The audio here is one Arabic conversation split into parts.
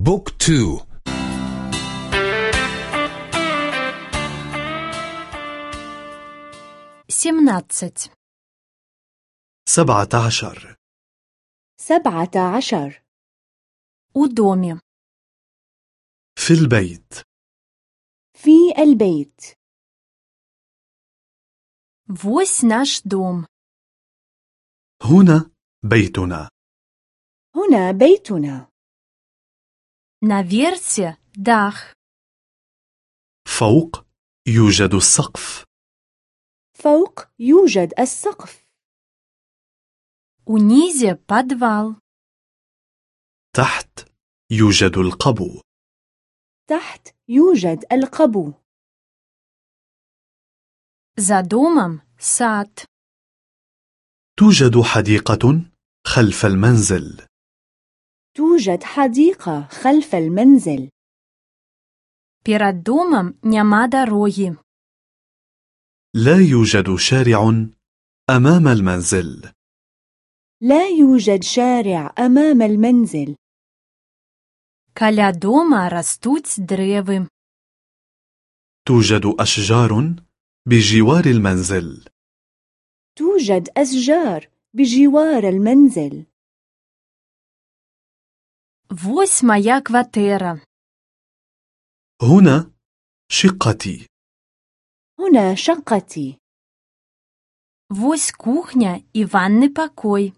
بوك تو семнадцать سبعة عشر سبعة عشر у доме في البيت في البيت вось наш дом هنا بيتنا هنا بيتنا на версе дах فوق يوجد السقف فوق يوجد السقف унизе подвал تحت يوجد القبو تحت يوجد القبو за домом сад توجد حديقة خلف المنزل توجد حديقة خلف المنزل перад домом няма дарогі لا يوجد شارع أمام المنزل لا يوجد شارع أمام المنزل каля дома растуць дрэвы توجد أشجار بجوار المنزل توجد أشجار بجوار المنزل вось моя кватэра هنا شقتي هنا شقتي вось кухня і ванны пакой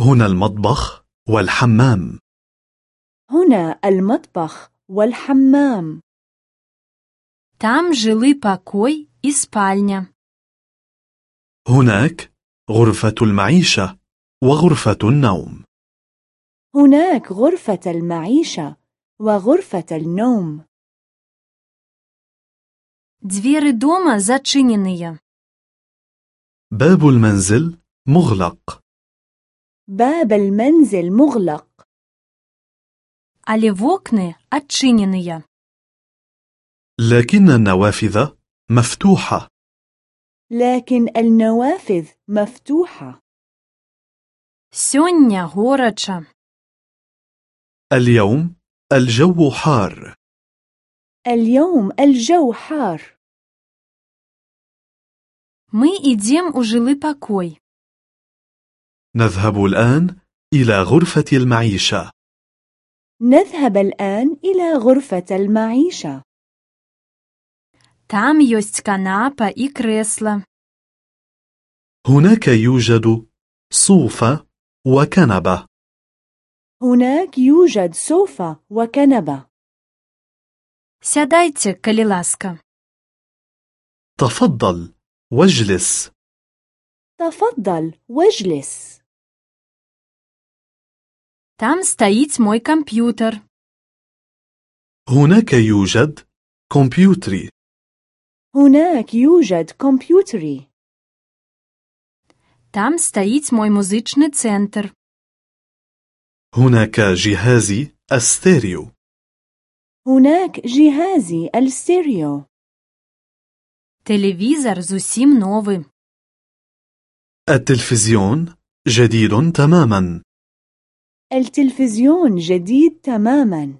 هنا المطبخ والحمام هنا المطبخ والحمام там жылы пакой і спальня هناك غرفة المعيشة وغرفة النوم هناك غرفة المعيشة وغرفة النوم дзверы дома зачыненыя باب المنزل مغلق باب المنزل مغلق але вокны адчыненыя لكن النوافذ مفتوحة لكن النوافذ مفتوحة сёння горача اليوم الجو حار اليوم الجو حار мы ідзем у жылы пакой نذهب الآن إلى غرفة المعيشة نذهب الآن إلى غرفة المعيشة там ёсць канапа і крэсла هناك يوجد صوفة وكنبة هناك يوجد سوفا وكنبة сядайце калі ласка تفضل واجلس تفضل واجلس там стаіць мой камп'ютар هناك يوجد كمبيوتري هناك يوجد كمبيوتري там стаіць мой музычны цэнтр هناك جهازي الستيريو هناك جهازي الستيريو тэлевізар зусім новы التلفزيون جديد تماما التلفزيون جديد تماما